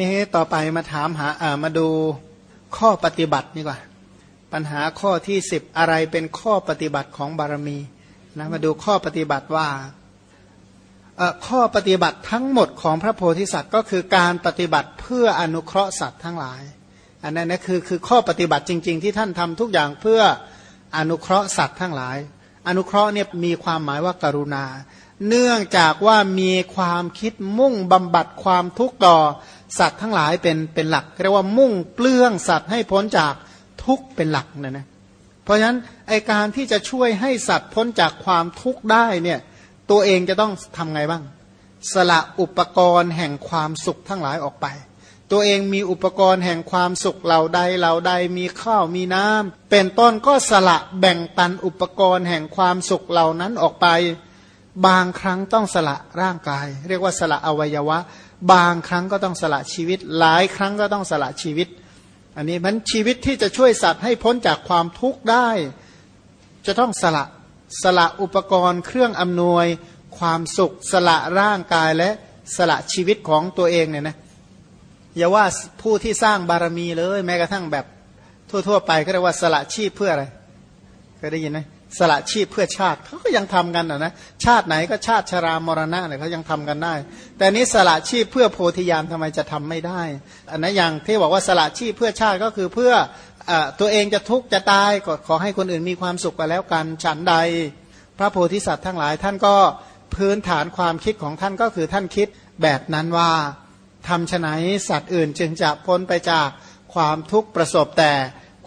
นี่ต่อไปมาถามหาอ่ามาดูข้อปฏิบัติดีกว่า ปัญหาข้อที่สิบอะไรเป็นข้อปฏิบัติของบารมีนะมาดูข้อปฏิบัติว่าข้อปฏิบัติทั้งหมดของพระโพธิสัตว์ก็คือการปฏิบัติเพื่ออนุเคราะห์สัตว์ทั้งหลาย อันนั้นนะคือคือข้อปฏิบัติจริง ๆ ที่ท่านทำทุกอย่างเพื่ออนุเคราะห์สัตว์ทั้งหลาย อนุเคราะห์เนี่ยมีความหมายว่ากรุณา เนื่องจากว่ามีความคิดมุ่งบำบัดความทุกข์ต่อ สัตว์ทั้งหลายเป็นเป็นหลักเรียกว่ามุ่งเปลื้องสัตว์ให้พ้นจากทุกข์เป็นหลักนะนะเพราะฉะนั้นไอการที่จะช่วยให้สัตว์พ้นจากความทุกข์ได้เนี่ยตัวเองจะต้องทำไงบ้าง สละอุปกรณ์แห่งความสุขทั้งหลายออกไป ตัวเองมีอุปกรณ์แห่งความสุขเหล่าใดเหล่าใดมีข้าวมีน้ำเป็นต้นก็สละแบ่งปันอุปกรณ์แห่งความสุขเหล่านั้นออกไป บางครั้งต้องสละร่างกาย เรียกว่าสละอวัยวะ บางครั้งก็ต้องสละชีวิต หลายครั้งก็ต้องสละชีวิต อันนี้มันชีวิตที่จะช่วยสัตว์ให้พ้นจากความทุกข์ได้ จะต้องสละสละอุปกรณ์เครื่องอำนวยความสุข สละร่างกายและสละชีวิตของตัวเองเนี่ยนะอย่าว่าผู้ที่สร้างบารมีเลย แม้กระทั่งแบบทั่ว ๆ ไปก็เรียกว่าสละชีพเพื่ออะไรเคยได้ยินไหม สละชีพเพื่อชาติเขาก็ยังทำกันนะนะชาติไหนก็ชาติชรามรณะเนี่ยเขายังทำกันได้ แต่นี้สละชีพเพื่อโพธิญาณทำไมจะทำไม่ได้ อันนั้นอย่างที่บอกว่าสละชีพเพื่อชาติก็คือเพื่อตัวเองจะทุกข์จะตายก็ขอให้คนอื่นมีความสุขไปแล้วกันฉันใด พระโพธิสัตว์ทั้งหลาย ท่านก็พื้นฐานความคิดของท่านก็คือท่านคิดแบบนั้นว่าทำฉไนสัตว์อื่นจึงจะพ้นไปจากความทุกข์ประสบแต่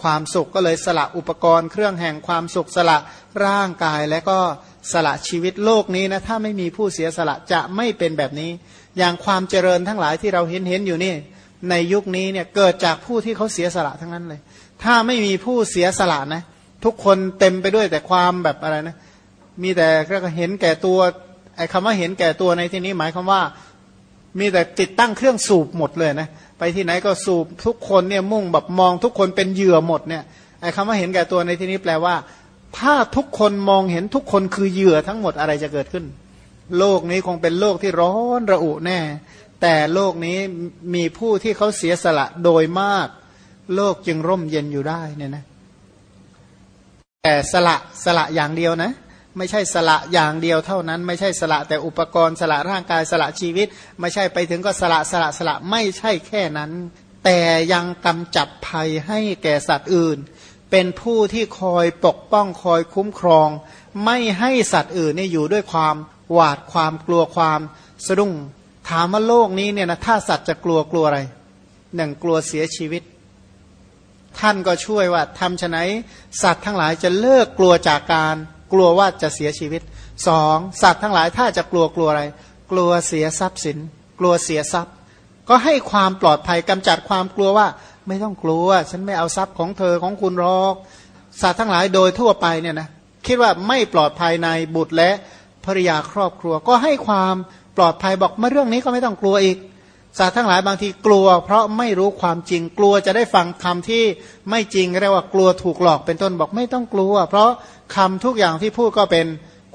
ความสุขก็เลยสละอุปกรณ์เครื่องแห่งความสุขสละร่างกายและก็สละชีวิตโลกนี้นะถ้าไม่มีผู้เสียสละจะไม่เป็นแบบนี้ อย่างความเจริญทั้งหลายที่เราเห็นเห็นอยู่นี่ ในยุคนี้เนี่ยเกิดจากผู้ที่เขาเสียสละทั้งนั้นเลย ถ้าไม่มีผู้เสียสละนะทุกคนเต็มไปด้วยแต่ความแบบอะไรนะมีแต่ก็เห็นแก่ตัวไอ้คำว่าเห็นแก่ตัวในที่นี้หมายความว่า มีแต่ติดตั้งเครื่องสูบหมดเลยนะไปที่ไหนก็สูบทุกคนเนี่ยมุ่งแบบมองทุกคนเป็นเหยื่อหมดเนี่ยไอ้คำว่าเห็นแก่ตัวในที่นี้แปลว่า ถ้าทุกคนมองเห็นทุกคนคือเหยื่อทั้งหมดอะไรจะเกิดขึ้น โลกนี้คงเป็นโลกที่ร้อนระอุแน่ แต่โลกนี้มีผู้ที่เขาเสียสละโดยมาก โลกจึงร่มเย็นอยู่ได้เนี่ยนะแต่สละสละอย่างเดียวนะ ไม่ใช่สละอย่างเดียวเท่านั้น ไม่ใช่สละแต่อุปกรณ์สละร่างกายสละชีวิต ไม่ใช่ไปถึงก็สละสละสละไม่ใช่แค่นั้น แต่ยังกำจัดภัยให้แก่สัตว์อื่น เป็นผู้ที่คอยปกป้องคอยคุ้มครอง ไม่ให้สัตว์อื่นนี่อยู่ด้วยความหวาดความกลัวความสะดุ้งถามว่าโลกนี้เนี่ยนะถ้าสัตว์จะกลัวกลัวอะไรหนึ่งกลัวเสียชีวิต ท่านก็ช่วยว่าทำฉไนสัตว์ทั้งหลายจะเลิกกลัวจากการ กลัวว่าจะเสียชีวิตสองสัตว์ทั้งหลายถ้าจะกลัวกลัวอะไร กลัวเสียทรัพย์สิน กลัวเสียทรัพย์ ก็ให้ความปลอดภัยกำจัดความกลัวว่า ไม่ต้องกลัว ฉันไม่เอาทรัพย์ของเธอของคุณรอก สัตว์ทั้งหลายโดยทั่วไปเนี่ยนะคิดว่าไม่ปลอดภัยในบุตรและภริยาครอบครัว ก็ให้ความปลอดภัยบอกมาเรื่องนี้ก็ไม่ต้องกลัวอีกสัตว์ทั้งหลายบางทีกลัว เพราะไม่รู้ความจริงกลัวจะได้ฟังคำที่ไม่จริงเรียกว่ากลัวถูกหลอกเป็นต้นบอกไม่ต้องกลัว เพราะ คำทุกอย่างที่พูดก็เป็น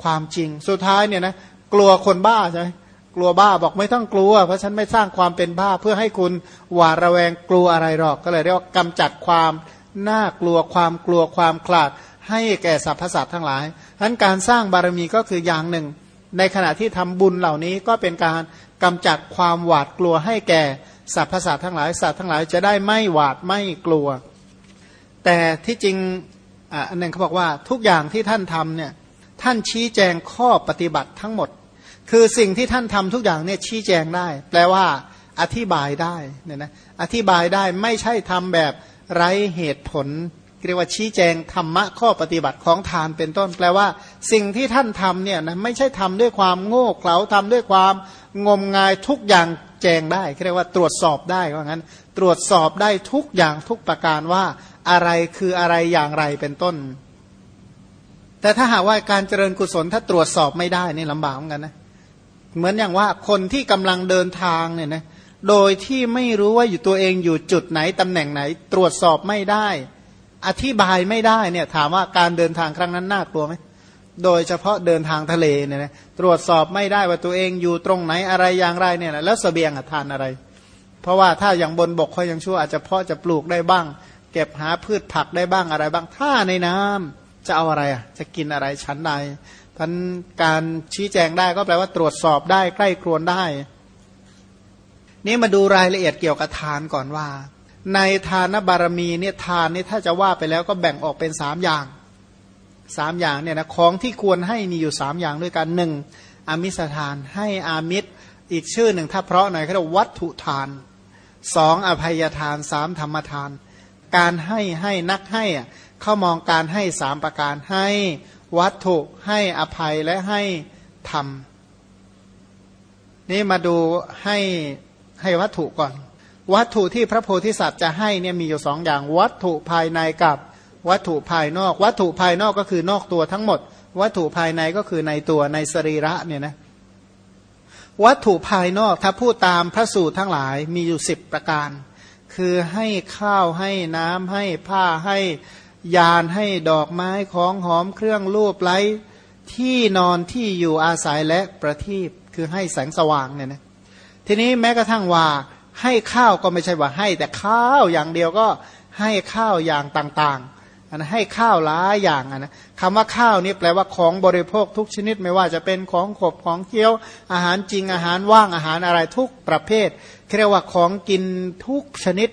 ความจริง สุดท้ายเนี่ยนะกลัวคนบ้าใช่ไหมกลัวบ้าบอกไม่ต้องกลัว เพราะฉันไม่สร้างความเป็นบ้าเพื่อให้คุณหวาดระแวงกลัวอะไรหรอก ก็เลยเรียกว่ากำจัดความน่ากลัวความกลัวความคลาด ให้แก่สรรพสัตว์ทั้งหลายฉะนั้นการสร้างบารมีก็คืออย่างหนึ่ง ในขณะที่ทำบุญเหล่านี้ก็เป็นการกำจัดความหวาดกลัวให้แก่สัตว์ทั้งหลายสัตว์ทั้งหลายจะได้ไม่หวาดไม่กลัว แต่ที่จริง อันหนึ่งเขาบอกว่าทุกอย่างที่ท่านทำเนี่ยท่านชี้แจงข้อปฏิบัติทั้งหมด คือสิ่งที่ท่านทำทุกอย่างเนี่ยชี้แจงได้ แปลว่า อธิบายได้เนี่ยนะอธิบายได้ไม่ใช่ทำแบบไร้เหตุผลเรียกว่าชี้แจงธรรมะข้อปฏิบัติของทานเป็นต้น แปลว่า สิ่งที่ท่านทำเนี่ยนะไม่ใช่ทำด้วยความโง่เขลาทำด้วยความงมงายทุกอย่างแจงได้เรียกว่าตรวจสอบได้ว่างั้น ตรวจสอบได้ทุกอย่างทุกประการว่า อะไรคืออะไรอย่างไรเป็นต้น แต่ถ้าหากว่าการเจริญกุศลถ้าตรวจสอบไม่ได้นี่ลำบากเหมือนกันนะเหมือนอย่างว่าคนที่กำลังเดินทางเนี่ยนะโดยที่ไม่รู้ว่าอยู่ตัวเองอยู่จุดไหนตำแหน่งไหน ตรวจสอบไม่ได้ อธิบายไม่ได้เนี่ยถามว่าการเดินทางครั้งนั้นน่ากลัวไหมโดยเฉพาะเดินทางทะเลเนี่ยนะตรวจสอบไม่ได้ว่าตัวเองอยู่ตรงไหนอะไรอย่างไรเนี่ยแล้วสเสบียงทานอะไร เพราะว่าถ้าอย่างบนบกเขายังชั่วอาจจะเพาะจะปลูกได้บ้าง เก็บหาพืชผักได้บ้างอะไรบ้างถ้าในน้ำจะเอาอะไรอะจะกินอะไรชั้นใดพันการชี้แจงได้ก็แปลว่าตรวจสอบได้ใกล้ครวนได้ นี่มาดูรายละเอียดเกี่ยวกับทานก่อนว่า ในทานบารมีเนี่ยทานนี่ถ้าจะว่าไปแล้วก็แบ่งออกเป็นสามอย่างสามอย่างเนี่ยนะของที่ควรให้มีอยู่สามอย่างด้วยกันหนึ่งอามิสทานให้อามิตรอีกชื่อหนึ่งถ้าเพราะหน่อยเขาเรียกวัตถุทานสองอภัยทานสามธรรมทาน การให้ให้นักให้เข้ามองการให้สามประการให้วัตถุให้อภัยและให้ธรรม นี่มาดูให้ให้วัตถุก่อน วัตถุที่พระโพธิสัตว์จะให้เนี่ยมีอยู่สองอย่าง วัตถุภายในกับวัตถุภายนอก วัตถุภายนอกก็คือนอกตัวทั้งหมด วัตถุภายในก็คือในตัวในสรีระเนี่ยนะวัตถุภายนอกถ้าพูดตามพระสูตรทั้งหลายมีอยู่สิบประการ คือให้ข้าวให้น้ำให้ผ้าให้ยานให้ดอกไม้ของหอมเครื่องรูปไล้ที่นอนที่อยู่อาศัยและประทีปคือให้แสงสว่างเนี่ยนะทีนี้แม้กระทั่งว่าให้ข้าวก็ไม่ใช่ว่าให้ แต่ข้าวอย่างเดียวก็ให้ข้าวอย่างต่างๆอันให้ข้าวหลายอย่างอันะคำว่าข้าวนี่แปลว่าของบริโภคทุกชนิดไม่ว่าจะเป็นของขบของเคี้ยวอาหารจริงอาหารว่างอาหารอะไรทุกประเภท เรียกว่าของกินทุกชนิด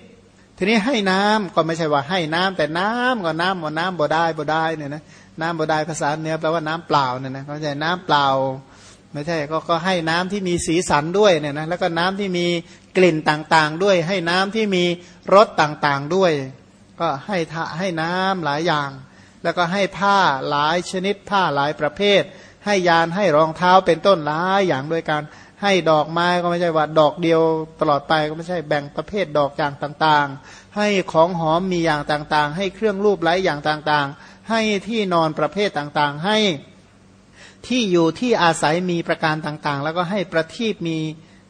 ทีนี้ให้น้ำก็ไม่ใช่ว่าให้น้ำแต่น้ำก็น้ำบ่น้ำบ่ได้บ่ได้เนี่ยนะน้ำบ่ได้ภาษาเนื้อแปลว่าน้ำเปล่าเนี่ยนะเขาใจน้ำเปล่า ไม่ใช่ก็ก็ให้น้ำที่มีสีสันด้วยเนี่ยนะแล้วก็น้ำที่มีกลิ่นต่างๆด้วย ให้น้ำที่มีรสต่างๆด้วย ก็ให้ให้น้ำหลายอย่าง แล้วก็ให้ผ้าหลายชนิดผ้าหลายประเภท ให้ยานให้รองเท้าเป็นต้นหลายอย่างด้วยกัน ให้ดอกไม้ก็ไม่ใช่ว่าดอกเดียวตลอดไปก็ไม่ใช่แบ่งประเภทดอกอย่างต่างๆ ให้ของหอมมีอย่างต่างๆ ให้เครื่องรูปไล้อย่างต่างๆ ให้ที่นอนประเภทต่างๆ ให้ที่อยู่ที่อาศัยมีประการต่างๆ แล้วก็ให้ประทีปมี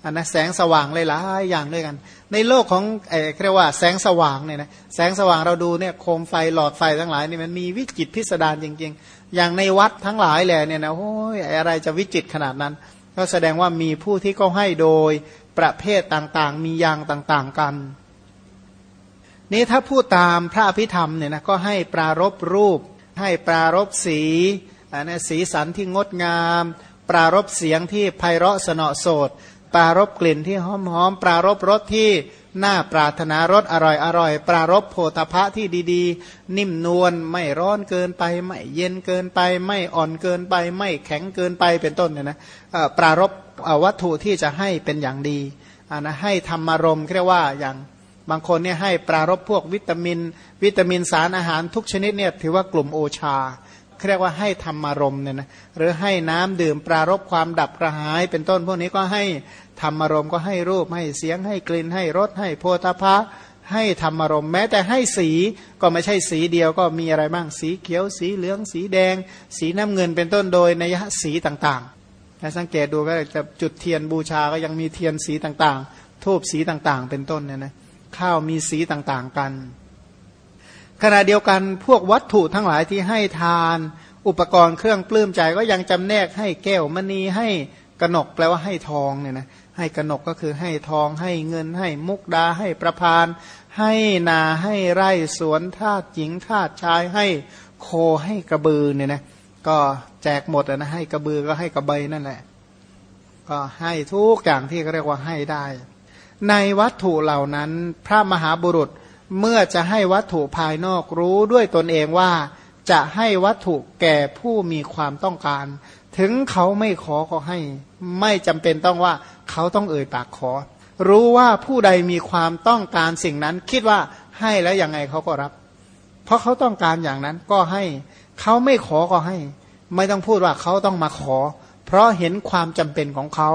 อันนะแสงสว่างหลายๆอย่างด้วยกัน ในโลกของเอเรียกว่าแสงสว่างเนี่ยนะแสงสว่างเราดูเนี่ยโคมไฟหลอดไฟทั้งหลายนี่มันมีวิจิตพิสดารจริง ๆ อย่างในวัดทั้งหลายแหละเนี่ยนะโอ้ยอะไรจะวิจิตขนาดนั้น ก็แสดงว่ามีผู้ที่ก็ให้โดยประเภทต่างๆ มีอย่างต่างๆกัน นี้ถ้าพูดตามพระอภิธรรมเนี่ยนะก็ให้ปรารบรูป ให้ปรารบสีนะสีสันที่งดงาม ปรารบเสียงที่ไพเราะสนอโสดปรารบกลิ่นที่หอมหอมปรารบรสที่ น่าปรารถนารสอร่อยอร่อย ปรารบโพธพะที่ดีๆ นิ่มนวลไม่ร้อนเกินไป ไม่เย็นเกินไป ไม่อ่อนเกินไป ไม่แข็งเกินไปเป็นต้นเนี่ยนะปรารบวัตถุที่จะให้เป็นอย่างดีนะให้ธรรมารมเรียกว่าอย่างบางคนเนี่ยให้ปรารบพวกวิตามิน วิตามินสารอาหารทุกชนิดเนี่ยถือว่ากลุ่มโอชา เรียกว่าให้ธรรมารมเนี่ยนะหรือให้น้ำดื่มปรารบความดับกระหาย เป็นต้นพวกนี้ก็ให้ธรรมารมก็ให้รูปให้เสียงให้กลิ่นให้รสให้โพธาภะให้ธรรมารมแม้แต่ให้สีก็ไม่ใช่สีเดียวก็มีอะไรบ้างสีเขียวสีเหลืองสีแดง สีน้ำเงินเป็นต้นโดยในยะสีต่างๆถ้าสังเกตดูก็จะจุดเทียนบูชาก็ยังมีเทียนสีต่างๆ ทูบสีต่างๆ เป็นต้นเนี่ยนะข้าวมีสีต่างๆกัน ขณะเดียวกันพวกวัตถุทั้งหลายที่ให้ทาน อุปกรณ์เครื่องปลื้มใจก็ยังจำแนกให้แก้วมณีให้กระหนกแปลว่าให้ทองเนี่ยนะให้กระหนกก็คือให้ทองให้เงิน ให้มุกดาให้ประพาน ให้นาให้ไร่สวนทาตหญิงทาตชายให้โคให้กระบือเนี่ยนะก็แจกหมดนะให้กระบือก็ให้กระเบยนั่นแหละ ก็ให้ทุกอย่างที่เรียกว่าให้ได้ ในวัตถุเหล่านั้นพระมหาบุรุษ เมื่อจะให้วัตถุภายนอกรู้ด้วยตนเองว่า จะให้วัตถุแก่ผู้มีความต้องการ ถึงเขาไม่ขอก็ให้ ไม่จำเป็นต้องว่าเขาต้องเอ่ยปากขอ รู้ว่าผู้ใดมีความต้องการสิ่งนั้น คิดว่าให้แล้วยังไงเขาก็รับ เพราะเขาต้องการอย่างนั้นก็ให้ เขาไม่ขอก็ให้ ไม่ต้องพูดว่าเขาต้องมาขอ เพราะเห็นความจำเป็นของเขา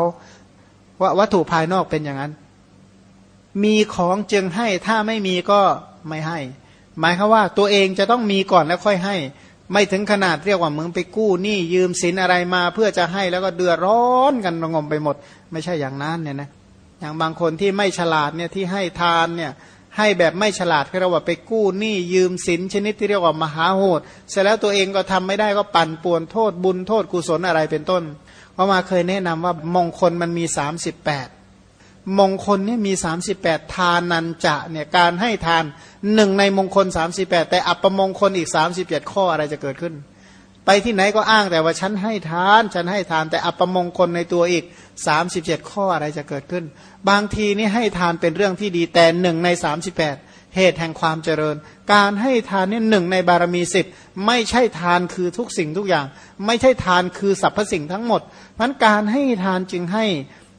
ว่าวัตถุภายนอกเป็นอย่างนั้น มีของจึงให้ถ้าไม่มีก็ไม่ให้ หมายคือว่าตัวเองจะต้องมีก่อนแล้วค่อยให้ ไม่ถึงขนาดเรียกว่ามึงไปกู้หนี้ยืมสินอะไรมาเพื่อจะให้แล้วก็เดือดร้อนกันระงมไปหมด ไม่ใช่อย่างนั้นเนี่ยนะอย่างบางคนที่ไม่ฉลาดเนี่ยที่ให้ทานเนี่ยให้แบบไม่ฉลาดเรียกว่าไปกู้หนี้ยืมสินชนิดที่เรียกว่ามหาโหด เสร็จแล้วตัวเองก็ทำไม่ได้ก็ปั่นป่วนโทษบุญโทษกุศลอะไรเป็นต้นเพราะมาเคยแนะนำว่ามงคลมันมี 38 มงคลนี่มี 38 ทานันจะเนี่ยการให้ทานหนึ่งในมงคล 38 แต่อัปมงคลอีก 37 ข้ออะไรจะเกิดขึ้น ไปที่ไหนก็อ้างแต่ว่าฉันให้ทาน ฉันให้ทานแต่อัปมงคลในตัวอีก 37 ข้ออะไรจะเกิดขึ้น บางทีนี่ให้ทานเป็นเรื่องที่ดีแต่หนึ่งใน 38 เหตุแห่งความเจริญ การให้ทานนี่หนึ่งในบารมีสิบไม่ใช่ทานคือทุกสิ่งทุกอย่าง ไม่ใช่ทานคือสรรพสิ่งทั้งหมดมันการให้ทานจึงให้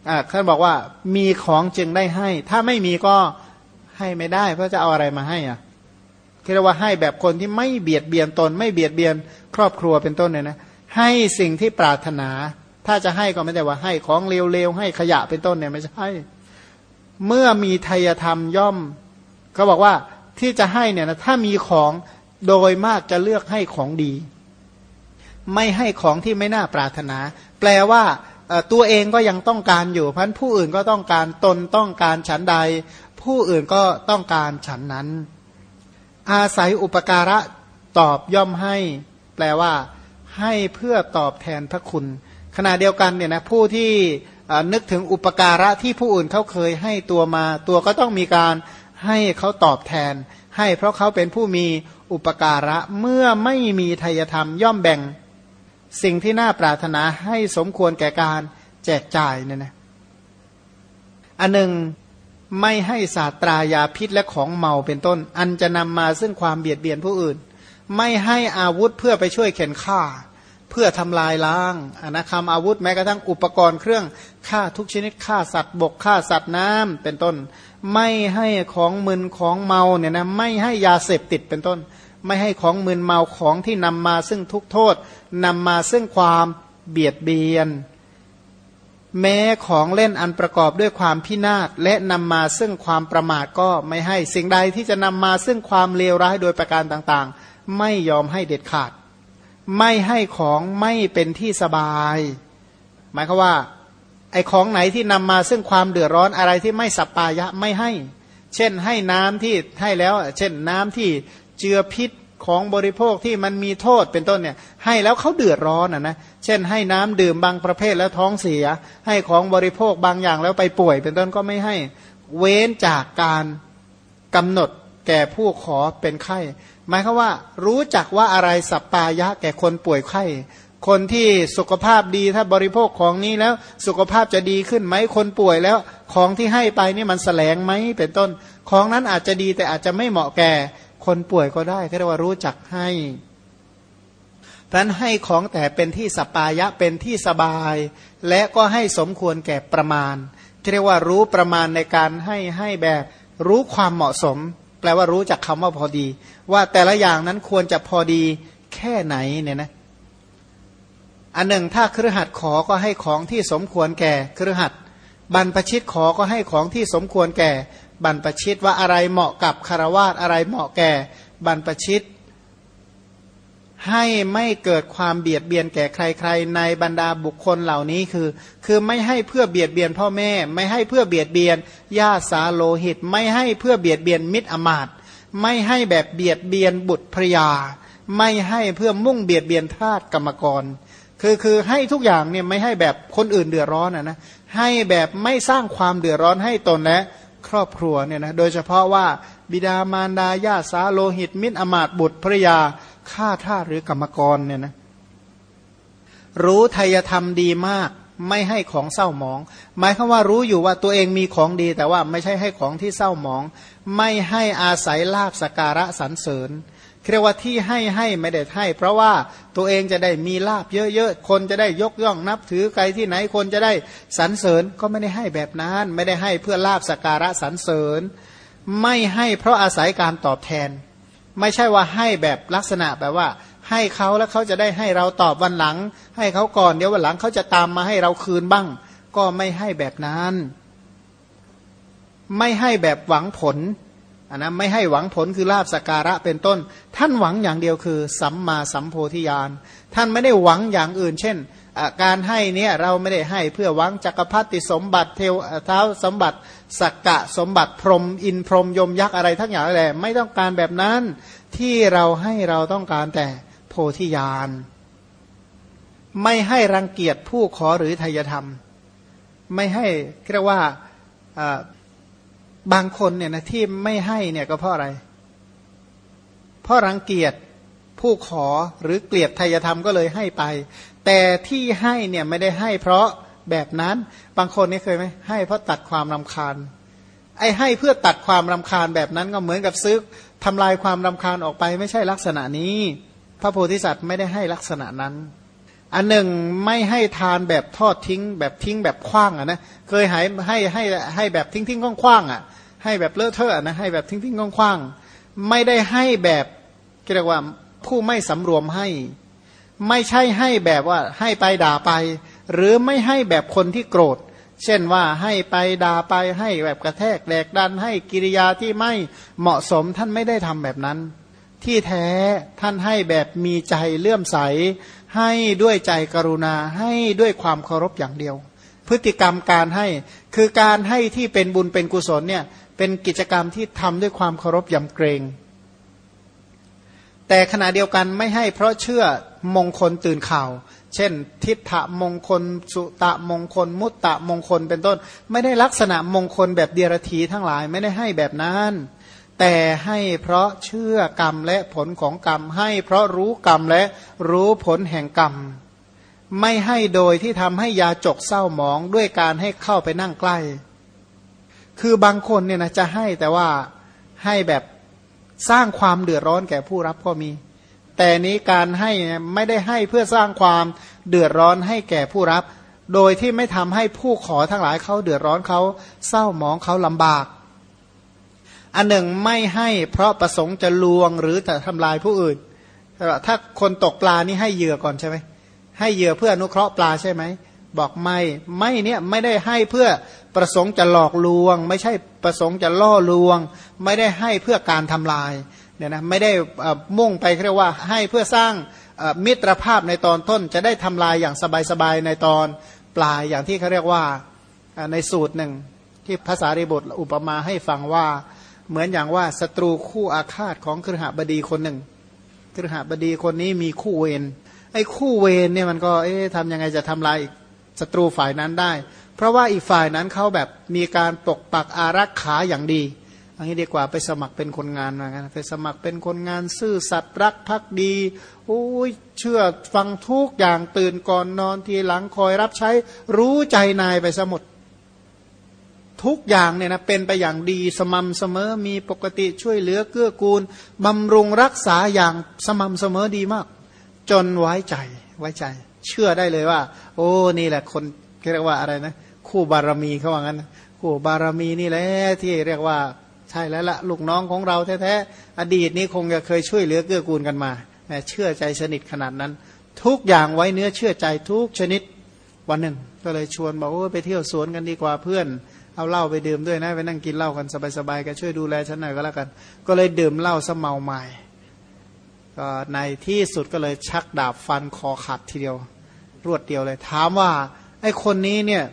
อ่าเขาบอกว่ามีของจึงได้ให้ ถ้าไม่มีก็ให้ไม่ได้ เพราะจะเอาอะไรมาให้อะเรียกว่าให้แบบคนที่ไม่เบียดเบียนตน ไม่เบียดเบียนครอบครัวเป็นต้นเนี่ยนะให้สิ่งที่ปรารถนา ถ้าจะให้ก็ไม่ได้ว่าให้ของเร็วๆให้ขยะเป็นต้นเนี่ยไม่ใช่เมื่อมีทายธรรมย่อมเขาบอกว่าที่จะให้เนี่ยนะถ้ามีของโดยมากจะเลือกให้ของดี ไม่ให้ของที่ไม่น่าปรารถนา แปลว่า ตัวเองก็ยังต้องการอยู่พันผู้อื่นก็ต้องการตนต้องการฉันใด ผู้อื่นก็ต้องการฉันนั้น อาศัยอุปการะตอบย่อมให้ แปลว่า ให้เพื่อตอบแทนพระคุณ ขณะเดียวกันเนี่ยนะผู้ที่นึกถึงอุปการะที่ผู้อื่นเขาเคยให้ตัวมา ตัวก็ต้องมีการให้เขาตอบแทน ให้เพราะเขาเป็นผู้มีอุปการะเมื่อไม่มีทายธรรมย่อมแบ่ง สิ่งที่น่าปรารถนาให้สมควรแก่การแจกจ่ายเนี่ยนะอันหนึ่งไม่ให้ศาสตรายาพิษและของเมาเป็นต้น อันจะนำมาซึ่งความเบียดเบียนผู้อื่น ไม่ให้อาวุธเพื่อไปช่วยเข็นฆ่า เพื่อทำลายล้างอนนะคำอาวุธแม้กระทั่งอุปกรณ์เครื่องฆ่าทุกชนิดฆ่าสัตว์บกฆ่าสัตว์น้ำเป็นต้น ไม่ให้ของมึนของเมาเนี่ยนะไม่ให้ยาเสพติดเป็นต้น ไม่ให้ของมึนเมาของที่นำมาซึ่งทุกโทษนำมาซึ่งความเบียดเบียน แม้ของเล่นอันประกอบด้วยความพินาศและนำมาซึ่งความประมาทก็ไม่ให้สิ่งใดที่จะนำมาซึ่งความเลวร้ายโดยประการต่างๆ ไม่ยอมให้เด็ดขาด ไม่ให้ของไม่เป็นที่สบาย หมายคือว่า ไอ้ของไหนที่นำมาซึ่งความเดือดร้อนอะไรที่ไม่สัปปายะไม่ให้ เช่นให้น้ำที่ให้แล้ว เช่นน้ำที่ เจือพิษของบริโภคที่มันมีโทษเป็นต้นเนี่ยให้แล้วเขาเดือดร้อนอะนะเช่น ให้น้ำดื่มบางประเภทแล้วท้องเสีย ให้ของบริโภคบางอย่างแล้วไปป่วย เป็นต้นก็ไม่ให้เว้นจากการกำหนดแก่ผู้ขอเป็นไข้หมายคือว่ารู้จักว่าอะไรสัปปายะแก่คนป่วยไข้ คนที่สุขภาพดีถ้าบริโภคของนี้แล้วสุขภาพจะดีขึ้นไหมคนป่วยแล้ว ของที่ให้ไปนี่มันแสลงไหมเป็นต้น ของนั้นอาจจะดีแต่อาจจะไม่เหมาะแก่ คนป่วยก็ได้เรียกว่ารู้จักให้ท่านให้ของแต่เป็นที่สปายะเป็นที่สบาย และก็ให้สมควรแก่ประมาณเรียกว่ารู้ประมาณในการให้ให้แบบรู้ความเหมาะสม แปลว่ารู้จักคำว่าพอดี ว่าแต่ละอย่างนั้นควรจะพอดีแค่ไหนเนี่ยนะอันหนึ่งถ้าครือหัดขอก็ให้ของที่สมควรแก่ครือหัดบรรพชิตขอก็ให้ของที่สมควรแก่ บรรพชิตว่าอะไรเหมาะกับคารวาสอะไรเหมาะแก่บรรพชิต ให้ไม่เกิดความเบียดเบียนแก่ใคร ๆ ในบรรดาบุคคลเหล่านี้คือ คือไม่ให้เพื่อเบียดเบียนพ่อแม่ ไม่ให้เพื่อเบียดเบียนญาติสาโลหิต ไม่ให้เพื่อเบียดเบียนมิตรอมาตไม่ให้แบบเบียดเบียนบุตรภรยา ไม่ให้เพื่อมุ่งเบียดเบียนทาสกรรมกร คือคือให้ทุกอย่างเนี่ยไม่ให้แบบคนอื่นเดือดร้อนนะนะให้แบบไม่สร้างความเดือดร้อนให้ตนและ ครอบครัวเนี่ยนะโดยเฉพาะว่าบิดามารดาญาสาโลหิต มิตรอมาตบุตรภรยาข้าท่าหรือกรรมกรเนี่ยนะรู้ทายธรรมดีมาก ไม่ให้ของเศร้าหมอง หมายคือว่ารู้อยู่ว่าตัวเองมีของดี แต่ว่าไม่ใช่ให้ของที่เศร้าหมอง ไม่ให้อาศัยลาบสการะสรรเสริญ เรียกว่าที่ให้ให้ไม่ได้ให้ เพราะว่าตัวเองจะได้มีลาบเยอะๆ คนจะได้ยกย่องนับถือใครที่ไหนคนจะได้สรรเสริญก็ไม่ได้ให้แบบนั้น ไม่ได้ให้เพื่อลาบสการะสรรเสริญ ไม่ให้เพราะอาศัยการตอบแทน ไม่ใช่ว่าให้แบบลักษณะแบบว่า ให้เขาแล้วเขาจะได้ให้เราตอบวันหลัง ให้เขาก่อนเดี๋ยววันหลังเขาจะตามมาให้เราคืนบ้าง ก็ไม่ให้แบบนั้น ไม่ให้แบบหวังผล อันนั้นไม่ให้หวังผลคือลาบสการะเป็นต้น ท่านหวังอย่างเดียวคือ สัมมาสัมโพธิญาณท่านไม่ได้หวังอย่างอื่น เช่น การให้เนี่ยเราไม่ได้ให้เพื่อหวังจักรพรรดิสมบัติเทวเท้าสมบัติสักกะสมบัติพรหมอินพรหมยมยักษ์อะไรทั้งอย่างแหละไม่ต้องการแบบนั้นที่เราให้เราต้องการแต่โพธิญาณไม่ให้รังเกียจผู้ขอหรือทายธรรม ไม่ให้เรียกว่า บางคนเนี่ยนะที่ไม่ให้เนี่ยก็เพราะอะไร เพราะรังเกียจผู้ขอหรือเกลียดทายธรรมก็เลยให้ไป แต่ที่ให้เนี่ยไม่ได้ให้เพราะแบบนั้นบางคนนี่เคยไหมให้เพราะตัดความรำคาญ ไอ้ให้เพื่อตัดความรำคาญแบบนั้นก็เหมือนกับซื้อทำลายความรำคาญออกไปไม่ใช่ลักษณะนี้ พระโพธิสัตว์ไม่ได้ให้ลักษณะนั้น อันหนึ่งไม่ให้ทานแบบทอดทิ้ง แบบทิ้งแบบคว้างอะนะเคยให้ให้ให้ให้แบบทิ้งทิ้งคว้างอะ ให้แบบเลอะเทอะนะให้แบบทิ้งทิ้งคว้างไม่ได้ให้แบบเรียกว่าผู้ไม่สำรวมให้ ไม่ใช่ให้แบบว่าให้ไปด่าไป หรือไม่ให้แบบคนที่โกรธ เช่นว่าให้ไปด่าไปให้แบบกระแทกแหลกดันให้กิริยาที่ไม่เหมาะสมท่านไม่ได้ทำแบบนั้น ที่แท้ท่านให้แบบมีใจเลื่อมใส ให้ด้วยใจกรุณาให้ด้วยความเคารพอย่างเดียว พฤติกรรมการให้คือการให้ที่เป็นบุญเป็นกุศลเนี่ยเป็นกิจกรรมที่ทำด้วยความเคารพยำเกรง แต่ขณะเดียวกันไม่ให้เพราะเชื่อมงคลตื่นข่าว เช่น ทิฏฐมงคล สุตะมงคล มุตตะมงคลเป็นต้น ไม่ได้ลักษณะมงคลแบบเดียรถีทั้งหลาย ไม่ได้ให้แบบนั้น แต่ให้เพราะเชื่อกรรมและผลของกรรม ให้เพราะรู้กรรมและรู้ผลแห่งกรรม ไม่ให้โดยที่ทำให้ยาจกเศร้าหมองด้วยการให้เข้าไปนั่งใกล้ คือบางคนเนี่ยนะจะให้แต่ว่าให้แบบสร้างความเดือดร้อนแก่ผู้รับก็มี แต่นี้การให้ไม่ได้ให้เพื่อสร้างความเดือดร้อนให้แก่ผู้รับ โดยที่ไม่ทำให้ผู้ขอทั้งหลายเขาเดือดร้อนเขาเศร้าหมองเขาลำบาก อันหนึ่งไม่ให้เพราะประสงค์จะลวงหรือจะทำลายผู้อื่น ถ้าคนตกปลานี่ให้เหยื่อก่อนใช่ไหมให้เหยื่อเพื่ออนุเคราะห์ปลาใช่ไหมบอกไม่ไม่เนี่ยไม่ได้ให้เพื่อประสงค์จะหลอกลวง ไม่ใช่ประสงค์จะล่อลวง ไม่ได้ให้เพื่อการทำลายเนี่ยนะไม่ได้มุ่งไปเรียกว่าให้เพื่อสร้างมิตรภาพในตอนต้นจะได้ทำลายอย่างสบายๆในตอนปลายอย่างที่เขาเรียกว่าในสูตรหนึ่งที่ภาษาริบทอุปมาให้ฟังว่า เหมือนอย่างว่าศัตรูคู่อาฆาตของครหบดีคนหนึ่งครหบดีคนนี้มีคู่เวรไอ้คู่เวรเนี่ยมันก็เอ๊ะทำยังไงจะทำลายศัตรูฝ่ายนั้นได้ เพราะว่าอีกฝ่ายนั้นเขาแบบมีการปกปักอารักขาอย่างดีอันนี้ดีกว่าไปสมัครเป็นคนงานมากันไปสมัครเป็นคนงานซื่อสัตย์รักพักดีโอ้ยเชื่อฟังทุกอย่างตื่นก่อนนอนทีหลังคอยรับใช้รู้ใจนายไปสมด ทุกอย่างเนี่ยนะเป็นไปอย่างดีสม่ำเสมอมีปกติช่วยเหลือเกื้อกูลบำรุงรักษาอย่างสม่ำเสมอดีมาก จนไว้ใจไว้ใจ เชื่อได้เลยว่า โอ้นี่แหละคนเรียกว่าอะไรนะ คู่บารมีเขาว่างั้นคู่บารมีนี่แหละที่เรียกว่าใช่แล้วละลูกน้องของเราแท้ๆอดีตนี้คงจะเคยช่วยเหลือเกื้อกูลกันมาแม่เชื่อใจสนิทขนาดนั้น ทุกอย่างไว้เนื้อเชื่อใจทุกชนิดวันหนึ่ง ก็เลยชวนบอกว่าไปเที่ยวสวนกันดีกว่าเพื่อน เอาเหล้าไปดื่มด้วยนะไปนั่งกินเหล้ากันสบายๆก็ช่วยดูแลฉันหน่อยก็แล้วกัน ก็เลยดื่มเหล้าสเมาใหม่ก็ในที่สุดก็เลยชักดาบฟันคอขาดทีเดียว รวดเดียวเลย ถามว่าไอ้คนนี้เนี่ย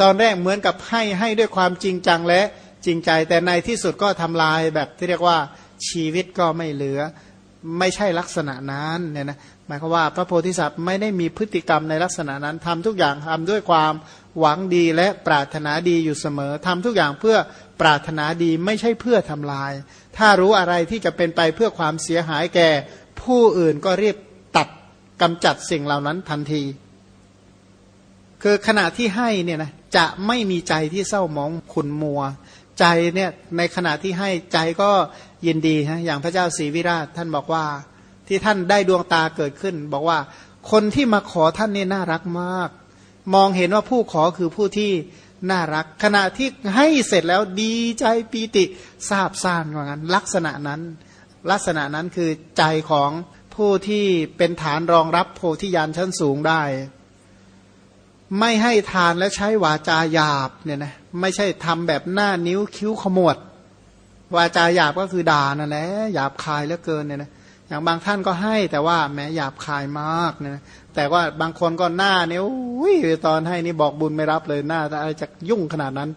ตอนแรกเหมือนกับให้ให้ด้วยความจริงจังและจริงใจ แต่ในที่สุดก็ทำลายแบบที่เรียกว่าชีวิตก็ไม่เหลือ ไม่ใช่ลักษณะนั้นเนี่ยนะหมายความว่าพระโพธิสัตว์ไม่ได้มีพฤติกรรมในลักษณะนั้นทำทุกอย่างทำด้วยความ หวังดีและปรารถนาดีอยู่เสมอทำทุกอย่างเพื่อปรารถนาดีไม่ใช่เพื่อทำลาย ถ้ารู้อะไรที่จะเป็นไปเพื่อความเสียหายแก่ ผู้อื่นก็รีบตัดกำจัดสิ่งเหล่านั้นทันที คือขณะที่ให้เนี่ยนะจะไม่มีใจที่เศร้ามองขุนมัว ใจเนี่ยในขณะที่ให้ใจก็ยินดีฮะอย่างพระเจ้าศรีวิราชท่านบอกว่าที่ท่านได้ดวงตาเกิดขึ้น บอกว่าคนที่มาขอท่านนี่น่ารักมาก มองเห็นว่าผู้ขอคือผู้ที่น่ารัก ขณะที่ให้เสร็จแล้วดีใจปีติทราบซ่านว่างั้น ลักษณะนั้น ลักษณะนั้นคือใจของผู้ที่เป็นฐานรองรับโพธิญาณชั้นสูงได้ ไม่ให้ทานและใช้วาจาหยาบเนี่ยนะไม่ใช่ทำแบบหน้านิ้วคิ้วขมวด วาจาหยาบก็คือด่านั่นแหละหยาบคายเหลือเกินเนี่ยนะ อย่างบางท่านก็ให้แต่ว่าแม้หยาบคายมากนะแต่ว่าบางคนก็หน้าเนี่ยอุ้ยตอนให้นี่บอกบุญไม่รับเลยหน้าอะไรจะยุ่งขนาดนั้น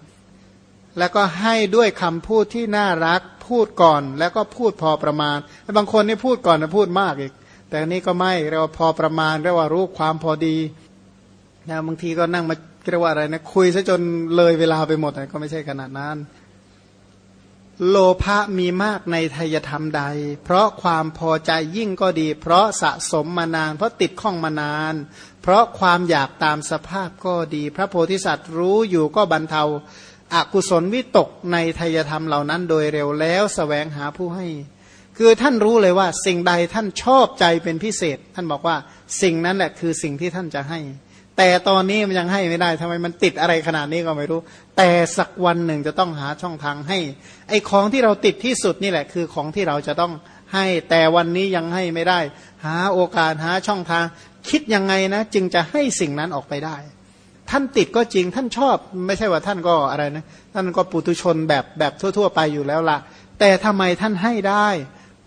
แล้วก็ให้ด้วยคำพูดที่น่ารักพูดก่อน แล้วก็พูดพอประมาณบางคนนี่พูดก่อนนะพูดมากอีก แต่นี้ก็ไม่เราพอประมาณเรียกว่ารู้ความพอดีนะบางทีก็นั่งมาเรียกว่าอะไรนะคุยซะจนเลยเวลาไปหมดก็ไม่ใช่ขนาดนั้น โลภะมีมากในทายธรรมใด เพราะความพอใจยิ่งก็ดี เพราะสะสมมานาน เพราะติดข้องมานาน เพราะความอยากตามสภาพก็ดี พระโพธิสัตว์รู้อยู่ก็บรรเทาอากุศลวิตกในทายธรรมเหล่านั้นโดยเร็วแล้วสแสวงหาผู้ให้ คือท่านรู้เลยว่าสิ่งใดท่านชอบใจเป็นพิเศษ ท่านบอกว่าสิ่งนั้นแหละคือสิ่งที่ท่านจะให้ แต่ตอนนี้มันยังให้ไม่ได้ทำไมมันติดอะไรขนาดนี้ก็ไม่รู้ แต่สักวันหนึ่งจะต้องหาช่องทางให้ ไอ้ของที่เราติดที่สุดนี่แหละ คือของที่เราจะต้องให้แต่วันนี้ยังให้ไม่ได้ หาโอกาสหาช่องทาง คิดยังไงนะ จึงจะให้สิ่งนั้นออกไปได้ ท่านติดก็จริงท่านชอบ ไม่ใช่ว่าท่านก็อะไรนะท่านก็ปุตุชนแบบแบบทั่ว ๆ ไปอยู่แล้วละแต่ทำไมท่านให้ได้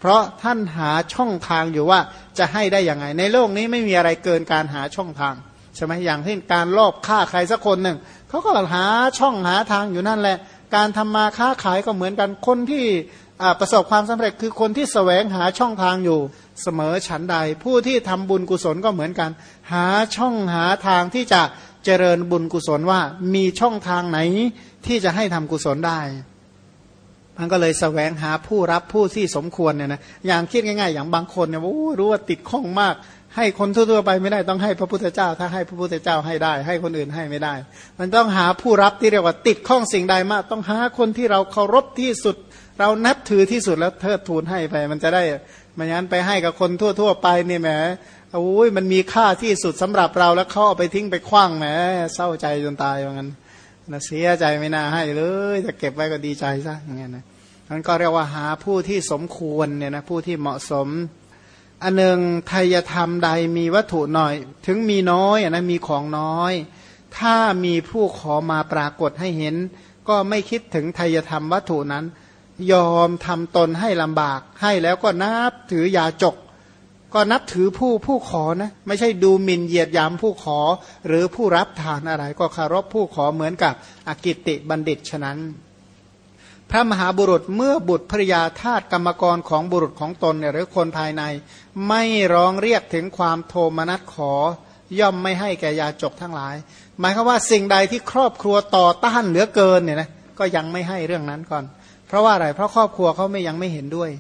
เพราะท่านหาช่องทางอยู่ว่าจะให้ได้ยังไง ในโลกนี้ไม่มีอะไรเกินการหาช่องทาง ใช่ไหมอย่างเช่นการลอบฆ่าใครสักคนหนึ่งเขาก็หาช่องหาทางอยู่นั่นแหละ การทำมาค้าขายก็เหมือนกันคนที่ประสบความสำเร็จคือคนที่แสวงหาช่องทางอยู่เสมอฉันใด ผู้ที่ทำบุญกุศลก็เหมือนกัน หาช่องหาทางที่จะเจริญบุญกุศลว่ามีช่องทางไหนที่จะให้ทำกุศลได้ มันก็เลยแสวงหาผู้รับผู้ที่สมควรเนี่ยนะอย่างคิดง่ายๆ อย่างบางคนเนี่ยโอ้รู้ว่าติดข้องมาก ให้คนทั่วๆไปไม่ได้ต้องให้พระพุทธเจ้า ถ้าให้พระพุทธเจ้าให้ได้ ให้คนอื่นให้ไม่ได้ มันต้องหาผู้รับที่เรียกว่าติดข้องสิ่งใดมาก ต้องหาคนที่เราเคารพที่สุด เรานับถือที่สุดแล้วเทิดทูนให้ไป มันจะได้ไม่งั้นไปให้กับคนทั่ว ๆ ไปเนี่ยแหมโอ้ยมันมีค่าที่สุดสำหรับเราแล้วเขาเอาไปทิ้งไปคว้างแหมเศร้าใจจนตายอย่างนั้น นะเสียใจไม่น่าให้เลยจะเก็บไว้ก็ดีใจซะอย่างเงี้ยนะมันก็เรียกว่าหาผู้ที่สมควรเนี่ยนะผู้ที่เหมาะสม อันหนึ่งไทยธรรมใดมีวัตถุหน่อย ถึงมีน้อยนะมีของน้อย ถ้ามีผู้ขอมาปรากฏให้เห็น ก็ไม่คิดถึงไทยธรรมวัตถุนั้น ยอมทำตนให้ลำบากให้แล้วก็นับถือยาจก ก็นับถือผู้ผู้ขอนะไม่ใช่ดูหมิ่นเหยียดยามผู้ขอหรือผู้รับทานอะไร ก็คารพผู้ขอเหมือนกับอกิติบัณฑิตฉะนั้น พระมหาบุรุษเมื่อบุตรภรยาทาตกรรมกรของบุรุษของตนเนี่ยหรือคนภายใน ไม่ร้องเรียกถึงความโทมนัสขอย่อมไม่ให้แก่ยาจกทั้งหลาย หมายความว่าสิ่งใดที่ครอบครัวต่อต้านเหลือเกินเนี่ยนะก็ยังไม่ให้เรื่องนั้นก่อน เพราะว่าอะไรเพราะครอบครัวเขาไม่ยังไม่เห็นด้วย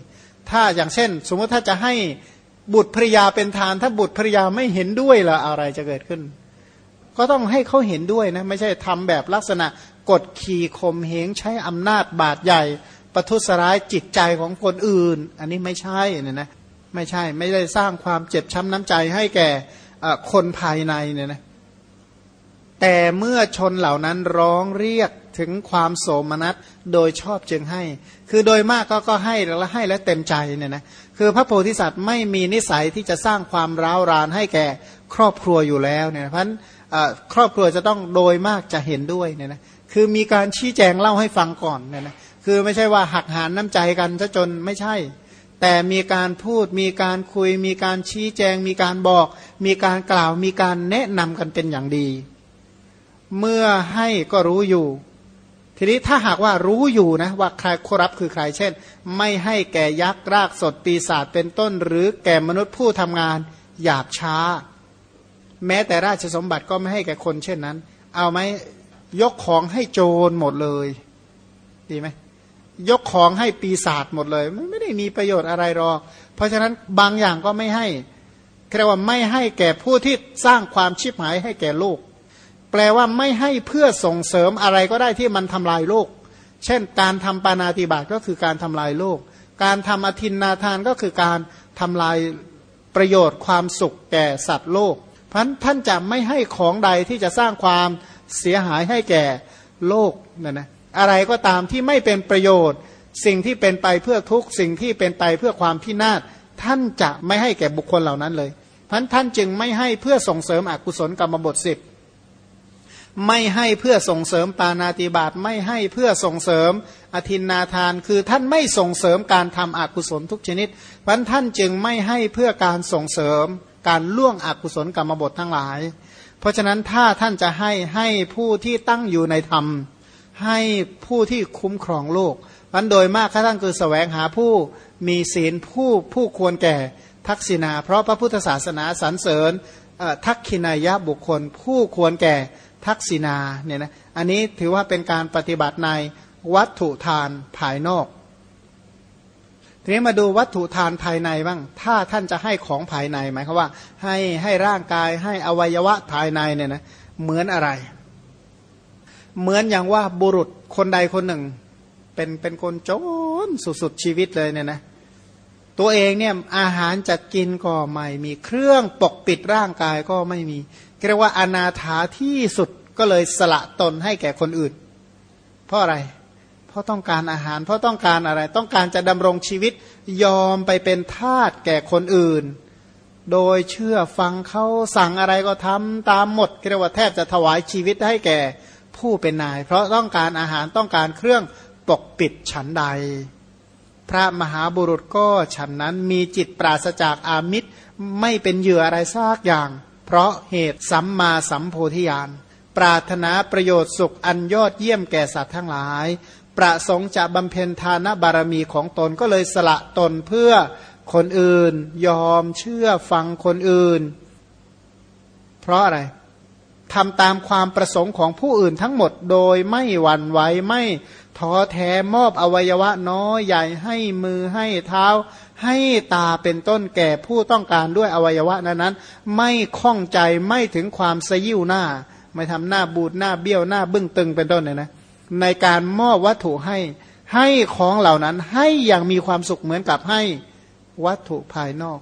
ถ้าอย่างเช่น สมมติถ้าจะให้ บุตรภริยาเป็นทาน ถ้าบุตรภริยาไม่เห็นด้วยละอะไรจะเกิดขึ้น ก็ต้องให้เขาเห็นด้วยนะ ไม่ใช่ทำแบบลักษณะกดขี่ข่มเหงใช้อำนาจบาดใหญ่ประทุษร้ายจิตใจของคนอื่น อันนี้ไม่ใช่เนี่ยนะไม่ใช่ไม่ได้สร้างความเจ็บช้ำน้ำใจให้แก่คนภายในเนี่ยนะแต่เมื่อชนเหล่านั้นร้องเรียกถึงความโสมนัสโดยชอบจึงให้ คือโดยมากก็ก็ให้แล้วให้และเต็มใจเนี่ยนะ คือพระโพธิสัตว์ไม่มีนิสัยที่จะสร้างความร้าวรานให้แก่ครอบครัวอยู่แล้วเนี่ยเพราะครอบครัวจะต้องโดยมากจะเห็นด้วยเนี่ยนะคือมีการชี้แจงเล่าให้ฟังก่อนเนี่ยนะคือไม่ใช่ว่าหักหานน้ำใจกันซะจนไม่ใช่ แต่มีการพูดมีการคุย มีการชี้แจง มีการบอก มีการกล่าวมีการแนะนำกันเป็นอย่างดี เมื่อให้ก็รู้อยู่ ทีนี้ถ้าหากว่ารู้อยู่นะว่าใครครับคือใคร เช่น ไม่ให้แก่ยักษ์รากสดปีศาจเป็นต้น หรือแก่มนุษย์ผู้ทำงานหยาบช้า แม้แต่ราชสมบัติก็ไม่ให้แก่คนเช่นนั้น เอาไหมยกของให้โจรหมดเลย ดีไหมยกของให้ปีศาจหมดเลยมันไม่ได้มีประโยชน์อะไรหรอกเพราะฉะนั้นบางอย่างก็ไม่ให้เรียกว่าไม่ให้แก่ผู้ที่สร้างความชิบหายให้แก่โลก แปลว่าไม่ให้เพื่อส่งเสริมอะไรก็ได้ที่มันทำลายโลก เช่น การทำปานาติบาตก็คือการทำลายโลก การทำอธินนาทานก็คือการทำลายประโยชน์ความสุขแก่สัตว์โลก เพราะท่านจะไม่ให้ของใดที่จะสร้างความเสียหายให้แก่โลกนะนะอะไรก็ตามที่ไม่เป็นประโยชน์ สิ่งที่เป็นไปเพื่อทุกสิ่งที่เป็นไปเพื่อความพินาศท่านจะไม่ให้แก่บุคคลเหล่านั้นเลยพันท่านจึงไม่ให้เพื่อส่งเสริมอกุศลกรรมบทสิบ ไม่ให้เพื่อส่งเสริมปานาติบาตไม่ให้เพื่อส่งเสริมอธินนาทาน คือท่านไม่ส่งเสริมการทำอกุศลทุกชนิดเพันท่านจึงไม่ให้เพื่อการส่งเสริมการล่วงอกุศลกรรมบททั้งหลาย เพราะฉะนั้นถ้าท่านจะให้ให้ผู้ที่ตั้งอยู่ในธรรม ให้ผู้ที่คุ้มครองโลกมันโดยมากท่านคือแสวงหาผู้มีศีลผู้ผู้ควรแก่ทักษิณาเพราะพระพุทธศาสนาสรรเสริญทักขินายะบุคคล ผู้ควรแก่ ทักษิณาเนี่ยนะอันนี้ถือว่าเป็นการปฏิบัติในวัตถุทานภายนอก ทีนี้มาดูวัตถุทานภายในบ้าง ถ้าท่านจะให้ของภายในหมายความว่า ให้ให้ร่างกายให้อวัยวะภายในเนี่ยนะเหมือนอะไร เหมือนอย่างว่าบุรุษคนใดคนหนึ่ง เป็นเป็นคนจนสุดๆชีวิตเลยเนี่ยนะตัวเองเนี่ยอาหารจะกินก็ไม่มีเครื่องปกปิดร่างกายก็ไม่มี เรียกว่าอนาถาที่สุดก็เลยสละตนให้แก่คนอื่น เพราะอะไร เพราะต้องการอาหาร เพราะต้องการอะไร ต้องการจะดำรงชีวิตยอมไปเป็นทาสแก่คนอื่น โดยเชื่อฟังเขาสั่งอะไรก็ทำตามหมดเรียกว่าแทบจะถวายชีวิตให้แก่ผู้เป็นนาย เพราะต้องการอาหารต้องการเครื่องปกปิดฉันใด พระมหาบุรุษก็ฉันนั้นมีจิตปราศจากอามิตรไม่เป็นเหยื่ออะไรซากอย่าง เพราะเหตุสัมมาสัมโพธิญาณ ปรารถนาประโยชน์สุขอันยอดเยี่ยมแก่สัตว์ทั้งหลาย ประสงค์จะบำเพ็ญทานบารมีของตนก็เลยสละตนเพื่อคนอื่นยอมเชื่อฟังคนอื่น เพราะอะไรทำตามความประสงค์ของผู้อื่นทั้งหมดโดยไม่หวั่นไหวไม่ ท้อแท้มอบอวัยวะน้อยใหญ่ให้มือให้เท้า ให้ตาเป็นต้นแก่ผู้ต้องการด้วยอวัยวะนั้นนั้นไม่คล้องใจไม่ถึงความสยิวหน้า ไม่ทำหน้าบูดหน้าเบี้ยวหน้าบึ้งตึงเป็นต้นเนี่ยนะในการมอบวัตถุให้ให้ของเหล่านั้นให้อย่างมีความสุขเหมือนกับให้วัตถุภายนอก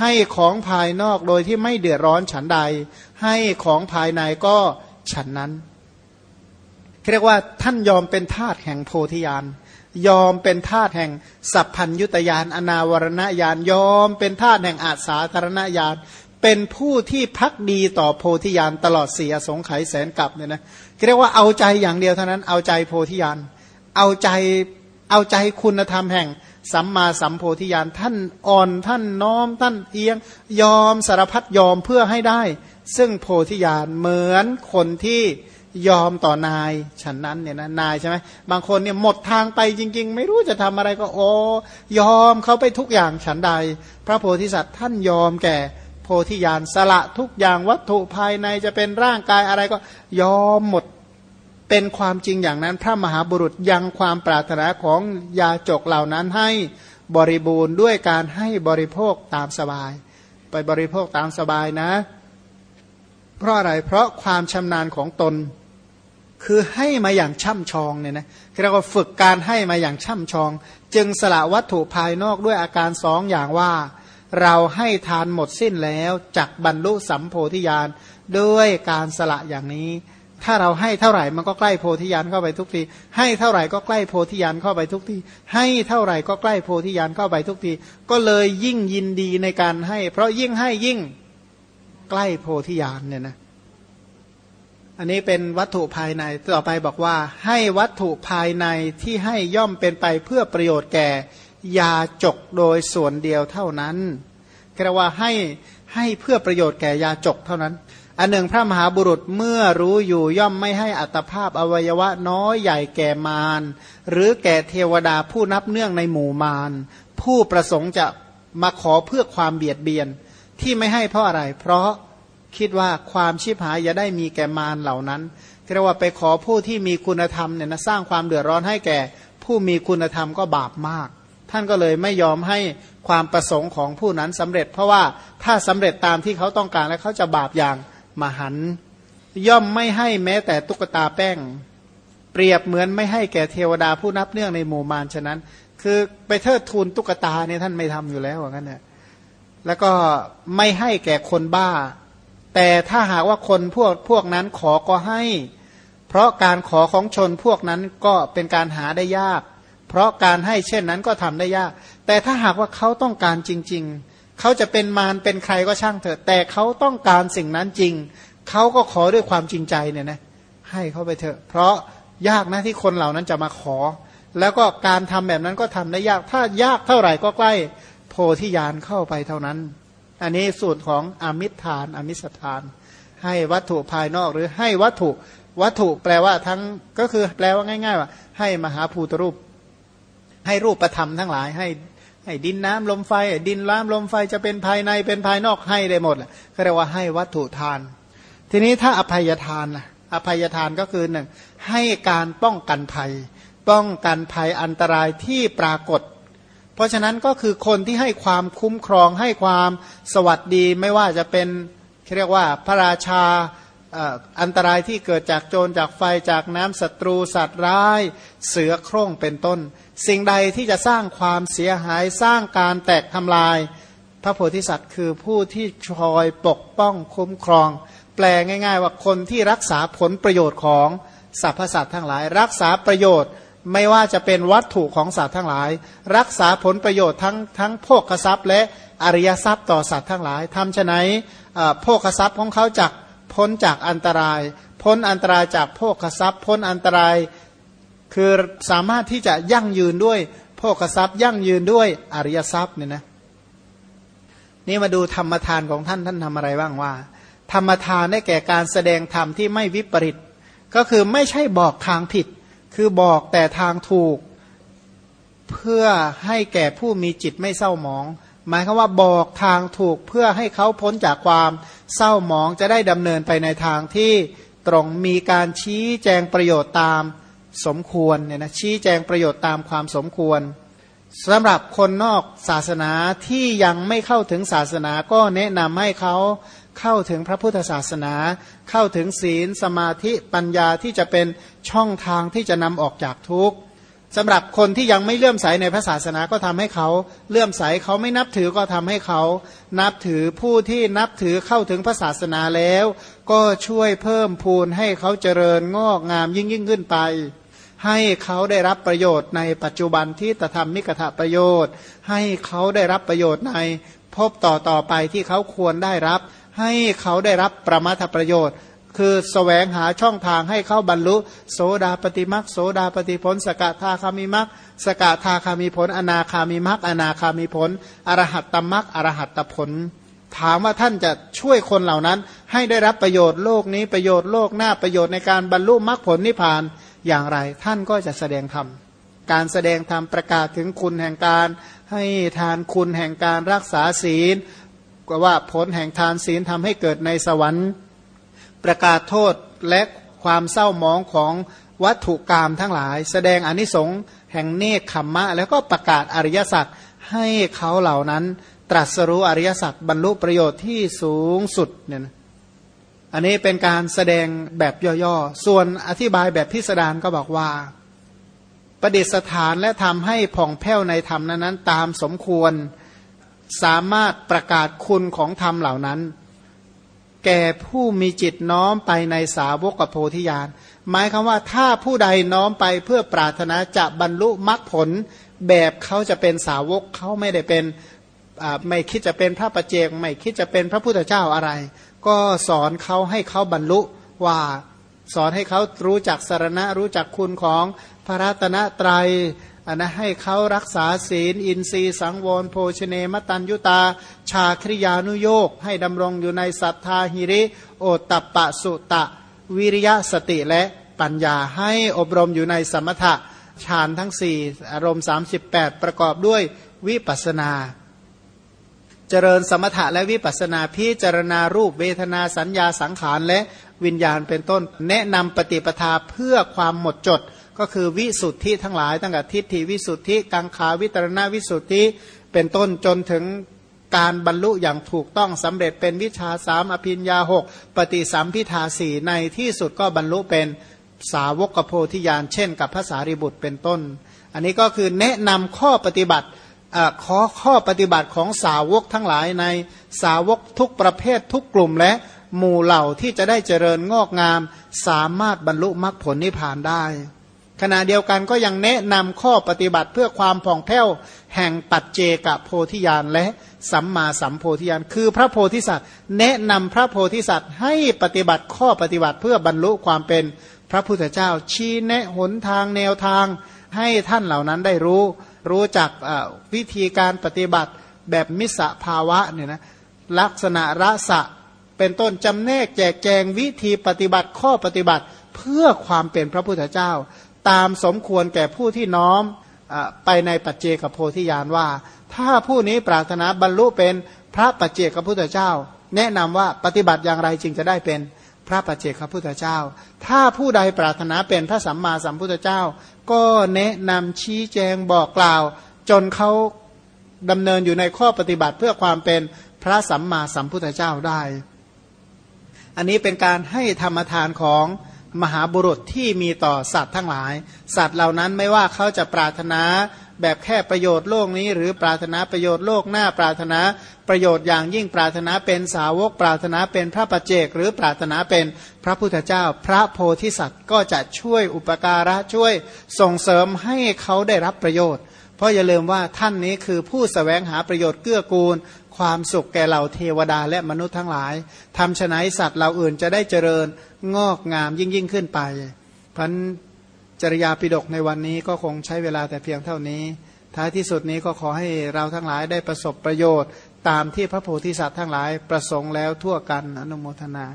ให้ของภายนอกโดยที่ไม่เดือดร้อนฉันใด ให้ของภายในก็ฉันนั้น เรียกว่าท่านยอมเป็นทาสแห่งโพธิญาณยอมเป็นทาสแห่งสัพพัญยุตยานอนาวรณญาณยอมเป็นทาสแห่งอาสาธารณญาณเป็นผู้ที่พักดีต่อโพธิญาณตลอดเสียสงไขยแสนกลับเนี่ยนะเรียกว่าเอาใจอย่างเดียวเท่านั้นเอาใจโพธิญาณเอาใจเอาใจคุณธรรมแห่งสัมมาสัมโพธิญาณท่านอ่อนท่านน้อมท่านเอียง ยอมสารพัดยอมเพื่อให้ได้ ซึ่งโพธิญาณเหมือนคนที่ ยอมต่อนายฉันนั้นเนี่ยนะนายใช่ไหมบางคนเนี่ยหมดทางไปจริง ๆ ไม่รู้จะทำอะไรก็โอ้ยอมเขาไปทุกอย่างฉันใด พระโพธิสัตว์ท่านยอมแก่โพธิญาณสละทุกอย่างวัตถุภายในจะเป็นร่างกายอะไรก็ยอมหมดเป็นความจริงอย่างนั้น พระมหาบุรุษยังความปรารถนาของยาจกเหล่านั้นให้บริบูรณ์ด้วยการให้บริโภคตามสบาย ไปบริโภคตามสบายนะ เพราะอะไรเพราะความชำนาญของตน คือให้มาอย่างช่ำชองเนี่ยนะเรียกว่าฝึกการให้มาอย่างช่ำชอง จึงสละวัตถุภายนอกด้วยอาการสองอย่างว่า เราให้ทานหมดสิ้นแล้วจักบรรลุสัมโพธิญาณด้วยการสละอย่างนี้ ถ้าเราให้เท่าไหร่มันก็ใกล้โพธิญาณเข้าไปทุกทีให้เท่าไหร่ก็ใกล้โพธิญาณเข้าไปทุกทีให้เท่าไหร่ก็ใกล้โพธิญาณเข้าไปทุกทีก็เลยยิ่งยินดีในการให้ เพราะยิ่งให้ยิ่งใกล้โพธิญาณเนี่ยนะ อันนี้เป็นวัตถุภายในต่อไปบอกว่า ให้วัตถุภายในที่ให้ย่อมเป็นไปเพื่อประโยชน์แก่ยาจกโดยส่วนเดียวเท่านั้นเรียกว่าให้ให้เพื่อประโยชน์แก่ยาจกเท่านั้น อันหนึ่งพระมหาบุรุษเมื่อรู้อยู่ย่อมไม่ให้อัตภาพอวัยวะน้อยใหญ่แก่มารหรือแก่เทวดาผู้นับเนื่องในหมู่มารผู้ประสงค์จะมาขอเพื่อความเบียดเบียนที่ไม่ให้เพราะอะไร เพราะ คิดว่าความชิบหายอย่าได้มีแก่มารเหล่านั้นเรียกว่าไปขอผู้ที่มีคุณธรรมเนี่ยนะสร้างความเดือดร้อนให้แก่ ผู้มีคุณธรรมก็บาปมาก ท่านก็เลยไม่ยอมให้ความประสงค์ของผู้นั้นสำเร็จ เพราะว่าถ้าสำเร็จตามที่เขาต้องการแล้วเขาจะบาปอย่างมหัน ย่อมไม่ให้แม้แต่ตุ๊กตาแป้ง เปรียบเหมือนไม่ให้แก่เทวดาผู้นับเนื่องในหมู่มารฉะนั้น คือไปเทิดทูนตุ๊กตาเนี่ยท่านไม่ทำอยู่แล้วอย่างั้นเนี่ยแล้วก็ไม่ให้แก่คนบ้า แต่ถ้าหากว่าคนพวกพวกนั้นขอก็ให้ เพราะการขอของชนพวกนั้นก็เป็นการหาได้ยาก เพราะการให้เช่นนั้นก็ทำได้ยาก แต่ถ้าหากว่าเขาต้องการจริง ๆ เขาจะเป็นมารเป็นใครก็ช่างเถอะ แต่เขาต้องการสิ่งนั้นจริง เขาก็ขอด้วยความจริงใจเนี่ยนะให้เขาไปเถอะ เพราะยากนะที่คนเหล่านั้นจะมาขอ แล้วก็การทำแบบนั้นก็ทำได้ยาก ถ้ายากเท่าไหร่ก็ใกล้โพธิญาณเข้าไปเท่านั้น อันนี้สูตรของอมิทาน อมิสทาน ให้วัตถุภายนอกหรือให้วัตถุวัตถุแปลว่าทั้งก็คือแปลว่าง่าย ๆ ว่า ให้มหาภูตรูป ให้รูปประธรรมทั้งหลายให้ให้ดินน้ำลมไฟ ดินน้ำลมไฟจะเป็นภายในเป็นภายนอกให้ได้หมดแหละก็เรียกว่าให้วัตถุทาน ทีนี้ถ้าอภัยทานล่ะอภัยทานก็คือหนึ่งให้การป้องกันภัย ป้องกันภัยอันตรายที่ปรากฏ เพราะฉะนั้นก็คือคนที่ให้ความคุ้มครองให้ความสวัสดีไม่ว่าจะเป็นเรียกว่าพระราชาอันตรายที่เกิดจากโจรจากไฟจากน้ำศัตรูสัตว์ร้าย เสือโคร่งเป็นต้น สิ่งใดที่จะสร้างความเสียหายสร้างการแตกทำลาย พระโพธิสัตว์คือผู้ที่คอยปกป้องคุ้มครอง แปลง่าย ๆ ว่าคนที่รักษาผลประโยชน์ของสรรพสัตว์ทั้งหลาย รักษาประโยชน์ ไม่ว่าจะเป็นวัตถุของสัตว์ทั้งหลาย รักษาผลประโยชน์ทั้งทั้งโภคทรัพย์ และอริยทรัพย์ต่อสัตว์ทั้งหลายทำฉะไหนโภคทรัพย์ของเขาจากพ้นจากอันตราย พ้นอันตรายจากโภคทรัพย์ พ้นอันตรายคือสามารถที่จะยั่งยืนด้วยโภคทรัพย์ ยั่งยืนด้วยอริยทรัพย์เนี่ยนะนี่มาดูธรรมทานของท่านท่านทำอะไรบ้างว่า ธรรมทานได้แก่การแสดงธรรมที่ไม่วิปริตก็คือไม่ใช่บอกทางผิด คือบอกแต่ทางถูกเพื่อให้แก่ผู้มีจิตไม่เศร้าหมอง หมายคือว่าบอกทางถูกเพื่อให้เขาพ้นจากความเศร้าหมองจะได้ดำเนินไปในทางที่ตรงมีการชี้แจงประโยชน์ตามสมควรเนี่ยนะชี้แจงประโยชน์ตามความสมควรสำหรับคนนอกศาสนาที่ยังไม่เข้าถึงศาสนาก็แนะนำให้เขา เข้าถึงพระพุทธศาสนา เข้าถึงศีลสมาธิปัญญาที่จะเป็นช่องทางที่จะนำออกจากทุกข์สำหรับคนที่ยังไม่เลื่อมใสในพระศาสนาก็ทำให้เขาเลื่อมใสเขาไม่นับถือก็ทำให้เขานับถือผู้ที่นับถือเข้าถึงพระศาสนาแล้ว ก็ช่วยเพิ่มพูนให้เขาเจริญงอกงามยิ่งยิ่งขึ้นไป ให้เขาได้รับประโยชน์ในปัจจุบันที่ตธรรมมิกถประโยชน์ ให้เขาได้รับประโยชน์ในพบต่อต่อไปที่เขาควรได้รับ ให้เขาได้รับประมาทประโยชน์ คือสแสวงหาช่องทางให้เขาบรรลุ โสดาปฏิมักโสดาปฏิผล สกทาคามิมักสกทาคามิผล อนาคามิมักอนาคามิผลอรหัตตมักอรหัตตผล ถามว่าท่านจะช่วยคนเหล่านั้น ให้ได้รับประโยชน์โลกนี้ประโยชน์โลกหน้าประโยชน์ในการบรรลุมรรคผลนิพพานอย่างไร ท่านก็จะแสดงธรรมการแสดงธรรมประกาศถึงคุณแห่งการให้ทานคุณแห่งการรักษาศีล ว่าผลแห่งทานศีลทำให้เกิดในสวรรค์ ประกาศโทษและความเศร้ามองของวัตถุกรรมทั้งหลาย แสดงอนิสงส์แห่งเนคขมมะ แล้วก็ประกาศอริยสัจให้เขาเหล่านั้น ตรัสรู้อริยสัจบรรลุประโยชน์ที่สูงสุดเนี่ยนะอันนี้เป็นการแสดงแบบย่อๆ ส่วนอธิบายแบบพิสดารก็บอกว่า ประดิษฐานและทำให้ผ่องแผ้วในธรรมนั้นตามสมควร สามารถประกาศคุณของธรรมเหล่านั้น แก่ผู้มีจิตน้อมไปในสาวกโพธิญาณหมายคำว่าถ้าผู้ใดน้อมไปเพื่อปรารถนาจะบรรลุมรรคผล แบบเขาจะเป็นสาวกเขาไม่ได้เป็นไม่คิดจะเป็นพระประเจกไม่คิดจะเป็นพระพุทธเจ้าอะไร ก็สอนเขาให้เขาบรรลุว่าสอนให้เขารู้จักสารณะรู้จักคุณของพระรัตนตรัย อันนะให้เขารักษาศีล อินทรีย์สังวรโภชเนมตัญยุตา ชาคริยานุโยกให้ดำรงอยู่ในศรัทธาหิริ โอตตปะสุตะ วิริยะสติและปัญญาให้อบรมอยู่ในสมถะฌานทั้งสี่อารมณ์ 38 ประกอบด้วยวิปัสนา เจริญสมถะและวิปัสนาพิจารณารูปเวทนาสัญญาสังขารและวิญญาณเป็นต้น แนะนำปฏิปทาเพื่อความหมดจด ก็คือวิสุทธิทั้งหลายตั้งแต่ทิฏฐิวิสุทธิกังขาวิตรณวิสุทธิเป็นต้นจนถึงการบรรลุอย่างถูกต้องสำเร็จเป็นวิชาสามอภิญญาหกปฏิสัมพิทาสี่ในที่สุดก็บรรลุเป็นสาวกโพธิญาณเช่นกับภาษาริบุตรเป็นต้น อันนี้ก็คือแนะนำข้อปฏิบัติข้อข้อปฏิบัติของสาวกทั้งหลายในสาวกทุกประเภททุกกลุ่มและหมู่เหล่าที่จะได้เจริญงอกงาม สามารถบรรลุมรรคผลนิพพานได้ ขณะเดียวกันก็ยังแนะนำข้อปฏิบัติเพื่อความผ่องแผ้วแห่งปัจเจกโพธิญาณและสัมมาสัมโพธิญาณคือพระโพธิสัตว์ แนะนำพระโพธิสัตว์ให้ปฏิบัติข้อปฏิบัติเพื่อบรรลุความเป็นพระพุทธเจ้า ชี้แนะหนทางแนวทางให้ท่านเหล่านั้นได้รู้ รู้จักวิธีการปฏิบัติแบบมิสภาวะเนี่ยนะลักษณะรสะเป็นต้นจำแนกแจกแจงวิธีปฏิบัติข้อปฏิบัติเพื่อความเป็นพระพุทธเจ้า ตามสมควรแก่ผู้ที่น้อมอไปในปัจเจกโพธิญาณว่า ถ้าผู้นี้ปรารถนาบรรลุเป็นพระปัจเจกพุทธเจ้า แนะนำว่าปฏิบัติอย่างไรจึงจะได้เป็นพระปัจเจกพระพุทธเจ้า ถ้าผู้ใดปรารถนาเป็นพระสัมมาสัมพุทธเจ้า ก็แนะนำชี้แจงบอกกล่าว จนเขาดำเนินอยู่ในข้อปฏิบัติเพื่อความเป็นพระสัมมาสัมพุทธเจ้าได้ อันนี้เป็นการให้ธรรมทานของ มหาบุรุษที่มีต่อสัตว์ทั้งหลาย สัตว์เหล่านั้นไม่ว่าเขาจะปรารถนาแบบแค่ประโยชน์โลกนี้ หรือปรารถนาประโยชน์โลกหน้าปรารถนาประโยชน์อย่างยิ่งปรารถนาเป็นสาวก ปรารถนาเป็นพระปัจเจก หรือปรารถนาเป็นพระพุทธเจ้า พระโพธิสัตว์ก็จะช่วยอุปการะช่วยส่งเสริมให้เขาได้รับประโยชน์ เพราะอย่าลืมว่าท่านนี้คือผู้สแสวงหาประโยชน์เกื้อกูล ความสุขแก่เหล่าเทวดาและมนุษย์ทั้งหลายทำฉนัยสัตว์เหล่าอื่นจะได้เจริญงอกงามยิ่งยิ่งขึ้นไปพันจริยาปิดกในวันนี้ก็คงใช้เวลาแต่เพียงเท่านี้ ท้ายที่สุดนี้ก็ขอให้เราทั้งหลายได้ประสบประโยชน์ ตามที่พระโพธิสัตว์ทั้งหลายประสงค์แล้วทั่วกันอนุโมทนา